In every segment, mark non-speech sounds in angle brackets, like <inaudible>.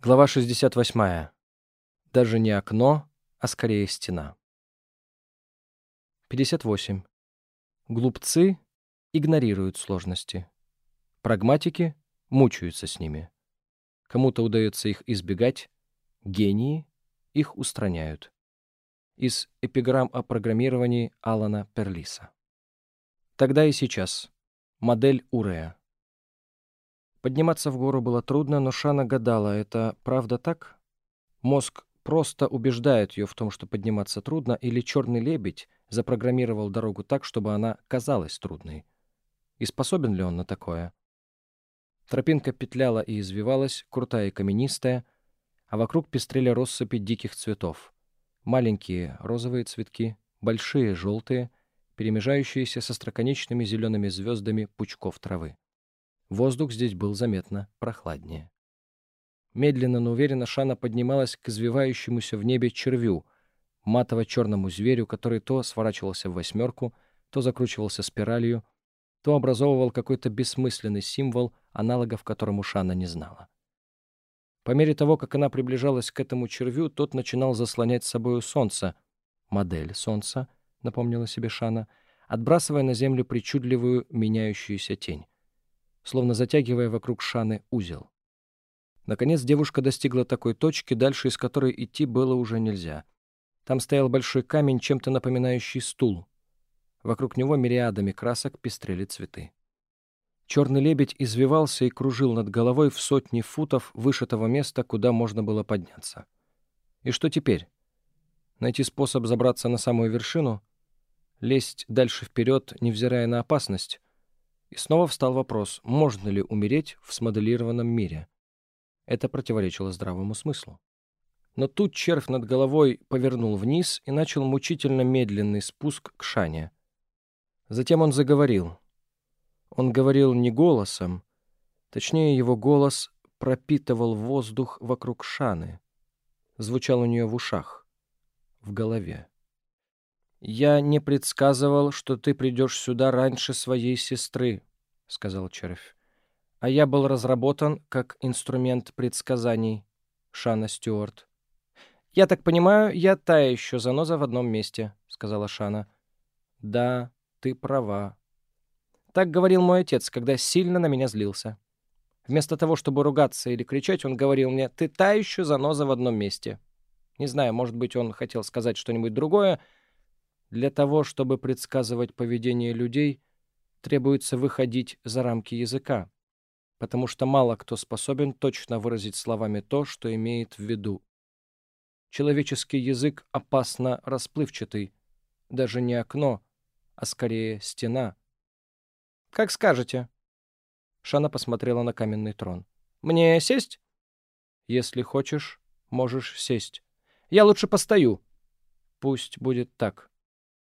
Глава 68. Даже не окно, а скорее стена. 58. Глупцы игнорируют сложности. Прагматики мучаются с ними. Кому-то удается их избегать, гении их устраняют. Из эпиграмм о программировании Алана Перлиса. Тогда и сейчас. Модель Урея. Подниматься в гору было трудно, но Шана гадала, это правда так? Мозг просто убеждает ее в том, что подниматься трудно, или черный лебедь запрограммировал дорогу так, чтобы она казалась трудной? И способен ли он на такое? Тропинка петляла и извивалась, крутая и каменистая, а вокруг пестрели россыпи диких цветов. Маленькие розовые цветки, большие желтые, перемежающиеся со строконечными зелеными звездами пучков травы. Воздух здесь был заметно прохладнее. Медленно, но уверенно Шана поднималась к извивающемуся в небе червю, матово-черному зверю, который то сворачивался в восьмерку, то закручивался спиралью, то образовывал какой-то бессмысленный символ, аналогов которому Шана не знала. По мере того, как она приближалась к этому червю, тот начинал заслонять с собою солнце, модель солнца, напомнила себе Шана, отбрасывая на землю причудливую меняющуюся тень словно затягивая вокруг Шаны узел. Наконец девушка достигла такой точки, дальше из которой идти было уже нельзя. Там стоял большой камень, чем-то напоминающий стул. Вокруг него мириадами красок пестрели цветы. Черный лебедь извивался и кружил над головой в сотни футов выше того места, куда можно было подняться. И что теперь? Найти способ забраться на самую вершину? Лезть дальше вперед, невзирая на опасность? И снова встал вопрос, можно ли умереть в смоделированном мире. Это противоречило здравому смыслу. Но тут червь над головой повернул вниз и начал мучительно медленный спуск к Шане. Затем он заговорил. Он говорил не голосом, точнее его голос пропитывал воздух вокруг Шаны. Звучал у нее в ушах, в голове. «Я не предсказывал, что ты придешь сюда раньше своей сестры», — сказал червь. «А я был разработан как инструмент предсказаний, Шана Стюарт». «Я так понимаю, я та еще заноза в одном месте», — сказала Шана. «Да, ты права». Так говорил мой отец, когда сильно на меня злился. Вместо того, чтобы ругаться или кричать, он говорил мне, «Ты та еще заноза в одном месте». Не знаю, может быть, он хотел сказать что-нибудь другое, — для того, чтобы предсказывать поведение людей, требуется выходить за рамки языка, потому что мало кто способен точно выразить словами то, что имеет в виду. Человеческий язык опасно расплывчатый, даже не окно, а скорее стена. «Как скажете». Шана посмотрела на каменный трон. «Мне сесть?» «Если хочешь, можешь сесть. Я лучше постою». «Пусть будет так».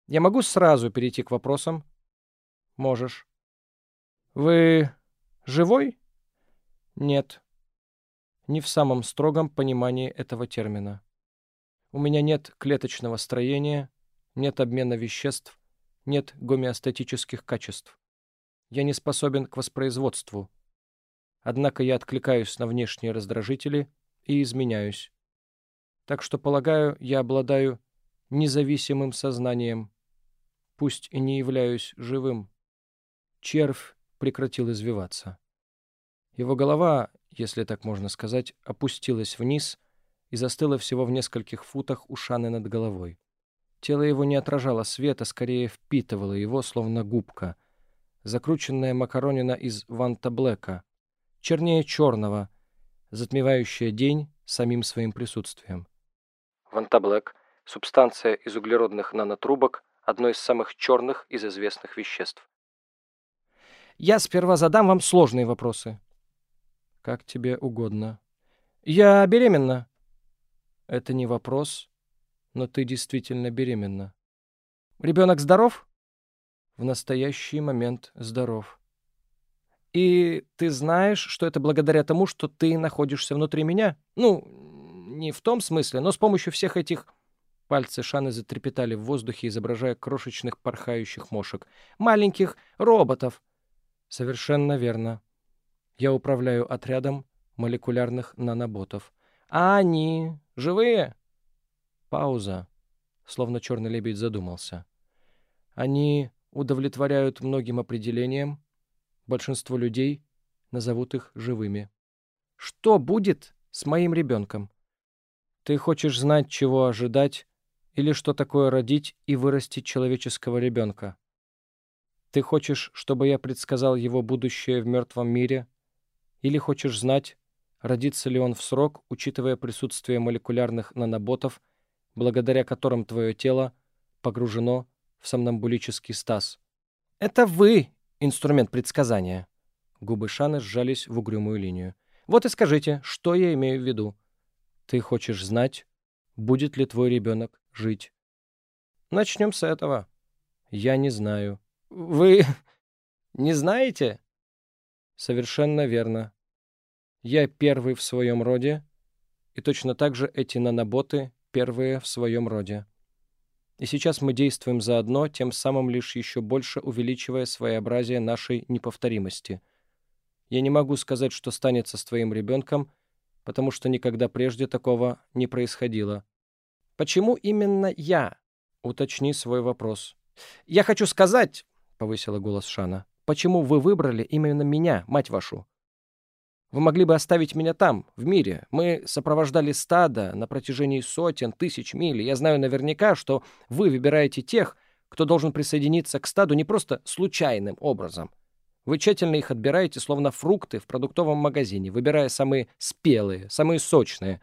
Я могу сразу перейти к вопросам? Можешь. Вы живой? Нет. Не в самом строгом понимании этого термина. У меня нет клеточного строения, нет обмена веществ, нет гомеостатических качеств. Я не способен к воспроизводству. Однако я откликаюсь на внешние раздражители и изменяюсь. Так что, полагаю, я обладаю независимым сознанием, пусть и не являюсь живым. Червь прекратил извиваться. Его голова, если так можно сказать, опустилась вниз и застыла всего в нескольких футах у Шаны над головой. Тело его не отражало света, скорее впитывало его, словно губка. Закрученная макаронина из Ванта Блэка, чернее черного, затмевающая день самим своим присутствием. Ванта Блэк — субстанция из углеродных нанотрубок, одно из самых черных из известных веществ. Я сперва задам вам сложные вопросы. Как тебе угодно. Я беременна. Это не вопрос, но ты действительно беременна. Ребенок здоров? В настоящий момент здоров. И ты знаешь, что это благодаря тому, что ты находишься внутри меня? Ну, не в том смысле, но с помощью всех этих Пальцы Шаны затрепетали в воздухе, изображая крошечных порхающих мошек. «Маленьких роботов!» «Совершенно верно. Я управляю отрядом молекулярных наноботов. А они живые? Пауза. Словно черный лебедь задумался. Они удовлетворяют многим определениям. Большинство людей назовут их живыми. Что будет с моим ребенком? Ты хочешь знать, чего ожидать, или что такое родить и вырастить человеческого ребенка? Ты хочешь, чтобы я предсказал его будущее в мертвом мире? Или хочешь знать, родится ли он в срок, учитывая присутствие молекулярных наноботов, благодаря которым твое тело погружено в сомнамбулический стаз? Это вы инструмент предсказания. Губы Шаны сжались в угрюмую линию. Вот и скажите, что я имею в виду. Ты хочешь знать, будет ли твой ребенок жить? Начнем с этого. Я не знаю. Вы <laughs> не знаете? Совершенно верно. Я первый в своем роде, и точно так же эти наноботы первые в своем роде. И сейчас мы действуем заодно, тем самым лишь еще больше увеличивая своеобразие нашей неповторимости. Я не могу сказать, что станется с твоим ребенком, потому что никогда прежде такого не происходило. Почему именно я? Уточни свой вопрос. Я хочу сказать, — повысила голос Шана, — почему вы выбрали именно меня, мать вашу? Вы могли бы оставить меня там, в мире. Мы сопровождали стадо на протяжении сотен, тысяч миль. Я знаю наверняка, что вы выбираете тех, кто должен присоединиться к стаду не просто случайным образом. Вы тщательно их отбираете, словно фрукты в продуктовом магазине, выбирая самые спелые, самые сочные.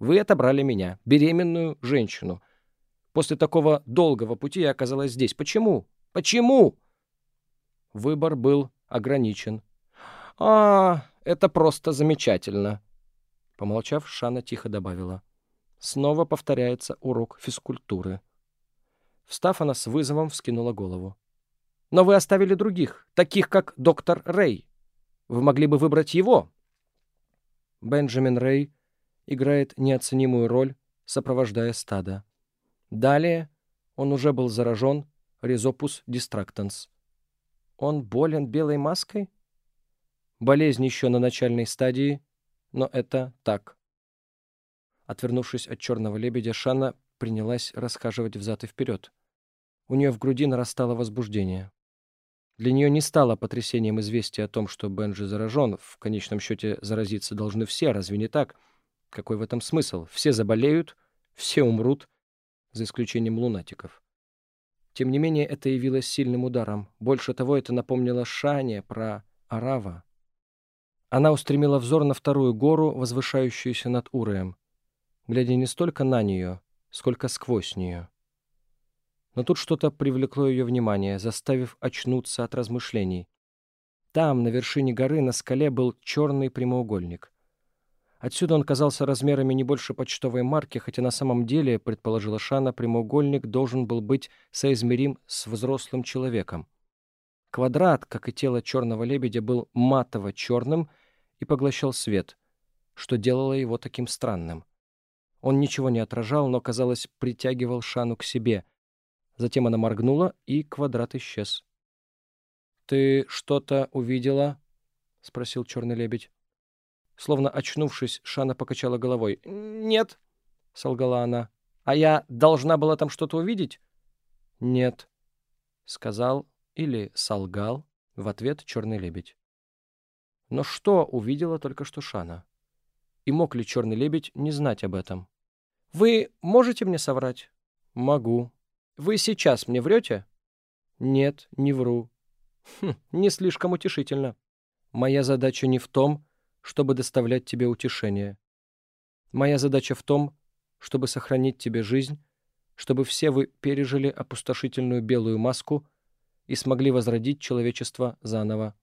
Вы отобрали меня, беременную женщину. После такого долгого пути я оказалась здесь. Почему? Почему? Выбор был ограничен. А, это просто замечательно. Помолчав, Шана тихо добавила. Снова повторяется урок физкультуры. Встав, она с вызовом вскинула голову. «Но вы оставили других, таких как доктор Рэй. Вы могли бы выбрать его». Бенджамин Рэй играет неоценимую роль, сопровождая стадо. Далее он уже был заражен резопус дистрактанс. Он болен белой маской? Болезнь еще на начальной стадии, но это так. Отвернувшись от черного лебедя, Шана принялась расхаживать взад и вперед. У нее в груди нарастало возбуждение. Для нее не стало потрясением известие о том, что Бенджи заражен. В конечном счете заразиться должны все, разве не так? Какой в этом смысл? Все заболеют, все умрут, за исключением лунатиков. Тем не менее, это явилось сильным ударом. Больше того, это напомнило Шане про Арава. Она устремила взор на вторую гору, возвышающуюся над Уреем, глядя не столько на нее, сколько сквозь нее. Но тут что-то привлекло ее внимание, заставив очнуться от размышлений. Там, на вершине горы, на скале был черный прямоугольник. Отсюда он казался размерами не больше почтовой марки, хотя на самом деле, предположила Шана, прямоугольник должен был быть соизмерим с взрослым человеком. Квадрат, как и тело черного лебедя, был матово-черным и поглощал свет, что делало его таким странным. Он ничего не отражал, но, казалось, притягивал Шану к себе. Затем она моргнула, и квадрат исчез. «Ты что-то увидела?» — спросил черный лебедь. Словно очнувшись, Шана покачала головой. «Нет», — солгала она. «А я должна была там что-то увидеть?» «Нет», — сказал или солгал в ответ черный лебедь. Но что увидела только что Шана? И мог ли черный лебедь не знать об этом? «Вы можете мне соврать?» «Могу». «Вы сейчас мне врете?» «Нет, не вру». «Хм, не слишком утешительно. Моя задача не в том, чтобы доставлять тебе утешение. Моя задача в том, чтобы сохранить тебе жизнь, чтобы все вы пережили опустошительную белую маску и смогли возродить человечество заново.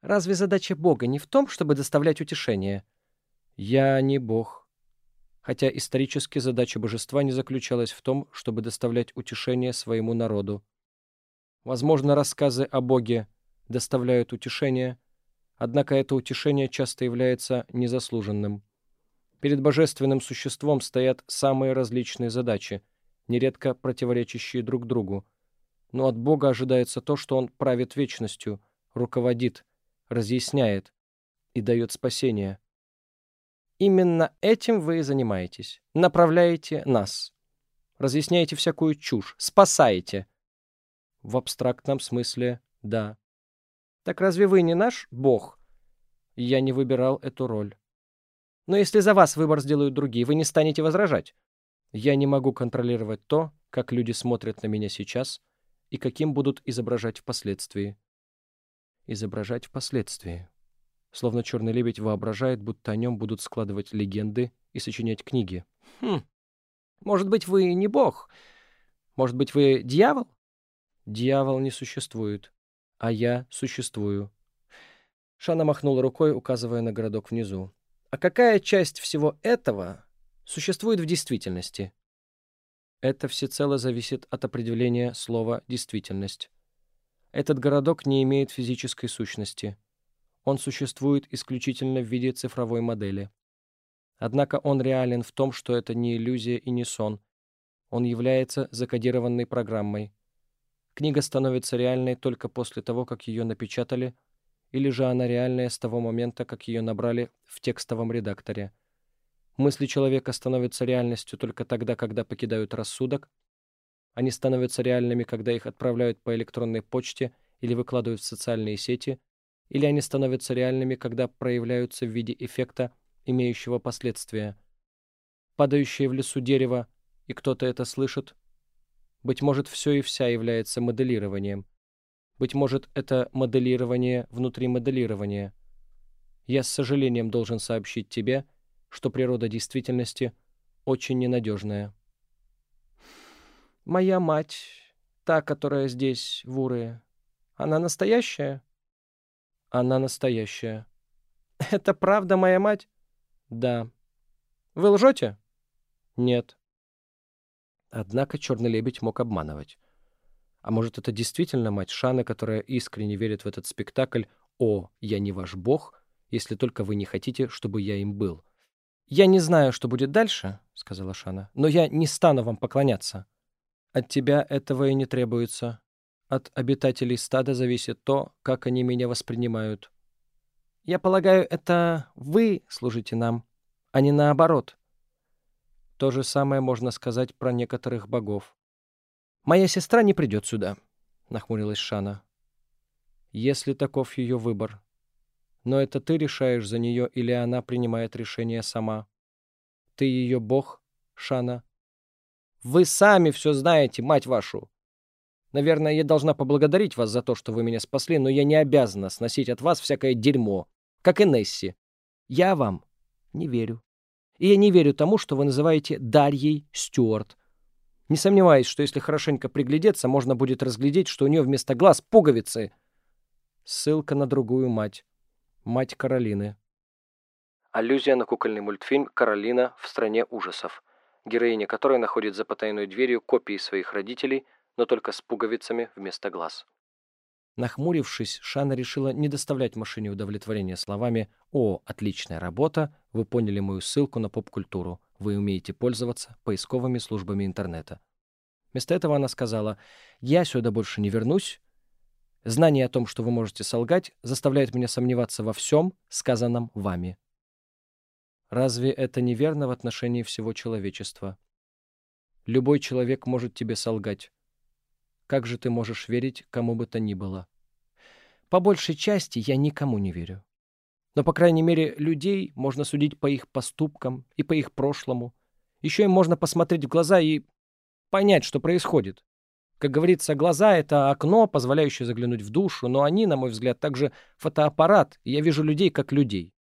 Разве задача Бога не в том, чтобы доставлять утешение? Я не Бог. Хотя исторически задача божества не заключалась в том, чтобы доставлять утешение своему народу. Возможно, рассказы о Боге доставляют утешение, однако это утешение часто является незаслуженным. Перед божественным существом стоят самые различные задачи, нередко противоречащие друг другу. Но от Бога ожидается то, что Он правит вечностью, руководит, разъясняет и дает спасение. Именно этим вы и занимаетесь. Направляете нас. Разъясняете всякую чушь. Спасаете. В абстрактном смысле — да. Так разве вы не наш бог? Я не выбирал эту роль. Но если за вас выбор сделают другие, вы не станете возражать. Я не могу контролировать то, как люди смотрят на меня сейчас и каким будут изображать впоследствии. Изображать впоследствии. Словно черный лебедь воображает, будто о нем будут складывать легенды и сочинять книги. Хм. Может быть, вы не бог? Может быть, вы дьявол? Дьявол не существует, а я существую. Шана махнула рукой, указывая на городок внизу. А какая часть всего этого существует в действительности? Это всецело зависит от определения слова «действительность». Этот городок не имеет физической сущности. Он существует исключительно в виде цифровой модели. Однако он реален в том, что это не иллюзия и не сон. Он является закодированной программой. Книга становится реальной только после того, как ее напечатали, или же она реальная с того момента, как ее набрали в текстовом редакторе. Мысли человека становятся реальностью только тогда, когда покидают рассудок. Они становятся реальными, когда их отправляют по электронной почте или выкладывают в социальные сети – или они становятся реальными, когда проявляются в виде эффекта, имеющего последствия. Падающее в лесу дерево, и кто-то это слышит. Быть может, все и вся является моделированием. Быть может, это моделирование внутри моделирования. Я с сожалением должен сообщить тебе, что природа действительности очень ненадежная. Моя мать, та, которая здесь, в Уры, она настоящая? Она настоящая. <laughs> Это правда моя мать? Да. Вы лжете? Нет. Однако черный лебедь мог обманывать. А может, это действительно мать Шаны, которая искренне верит в этот спектакль «О, я не ваш бог», если только вы не хотите, чтобы я им был. «Я не знаю, что будет дальше», — сказала Шана, — «но я не стану вам поклоняться. От тебя этого и не требуется. От обитателей стада зависит то, как они меня воспринимают. Я полагаю, это вы служите нам, а не наоборот. То же самое можно сказать про некоторых богов. «Моя сестра не придет сюда», — нахмурилась Шана. «Если таков ее выбор. Но это ты решаешь за нее или она принимает решение сама? Ты ее бог, Шана?» «Вы сами все знаете, мать вашу!» Наверное, я должна поблагодарить вас за то, что вы меня спасли, но я не обязана сносить от вас всякое дерьмо, как и Несси. Я вам не верю. И я не верю тому, что вы называете Дарьей Стюарт. Не сомневаюсь, что если хорошенько приглядеться, можно будет разглядеть, что у нее вместо глаз пуговицы. Ссылка на другую мать. Мать Каролины. Аллюзия на кукольный мультфильм «Каролина в стране ужасов», героиня которой находит за потайной дверью копии своих родителей – но только с пуговицами вместо глаз. Нахмурившись, Шана решила не доставлять машине удовлетворения словами «О, отличная работа, вы поняли мою ссылку на поп-культуру, вы умеете пользоваться поисковыми службами интернета». Вместо этого она сказала «Я сюда больше не вернусь. Знание о том, что вы можете солгать, заставляет меня сомневаться во всем, сказанном вами». Разве это неверно в отношении всего человечества? Любой человек может тебе солгать, как же ты можешь верить кому бы то ни было? По большей части я никому не верю. Но, по крайней мере, людей можно судить по их поступкам и по их прошлому. Еще им можно посмотреть в глаза и понять, что происходит. Как говорится, глаза — это окно, позволяющее заглянуть в душу, но они, на мой взгляд, также фотоаппарат, и я вижу людей как людей.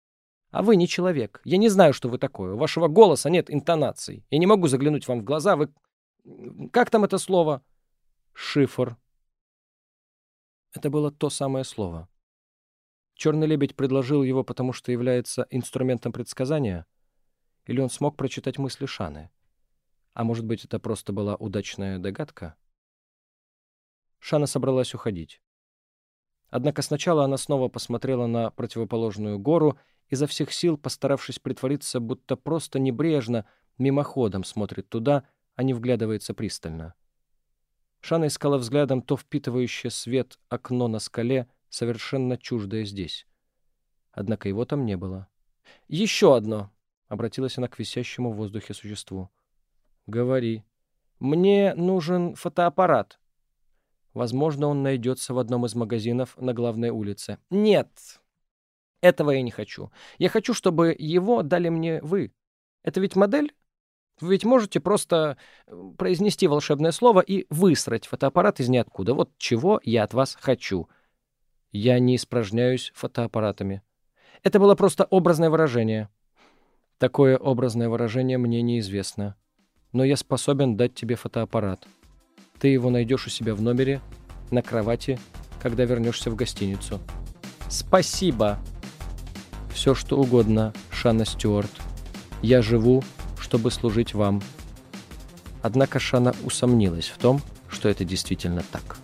А вы не человек. Я не знаю, что вы такое. У вашего голоса нет интонаций. Я не могу заглянуть вам в глаза. Вы... Как там это слово? Шифр. Это было то самое слово. Черный лебедь предложил его, потому что является инструментом предсказания? Или он смог прочитать мысли Шаны? А может быть, это просто была удачная догадка? Шана собралась уходить. Однако сначала она снова посмотрела на противоположную гору, изо всех сил постаравшись притвориться, будто просто небрежно, мимоходом смотрит туда, а не вглядывается пристально. Шана искала взглядом то впитывающее свет окно на скале, совершенно чуждое здесь. Однако его там не было. «Еще одно!» — обратилась она к висящему в воздухе существу. «Говори. Мне нужен фотоаппарат. Возможно, он найдется в одном из магазинов на главной улице. Нет, этого я не хочу. Я хочу, чтобы его дали мне вы. Это ведь модель? Вы ведь можете просто произнести волшебное слово и высрать фотоаппарат из ниоткуда. Вот чего я от вас хочу. Я не испражняюсь фотоаппаратами. Это было просто образное выражение. Такое образное выражение мне неизвестно. Но я способен дать тебе фотоаппарат. Ты его найдешь у себя в номере, на кровати, когда вернешься в гостиницу. Спасибо. Все, что угодно, Шана Стюарт. Я живу, чтобы служить вам. Однако Шана усомнилась в том, что это действительно так.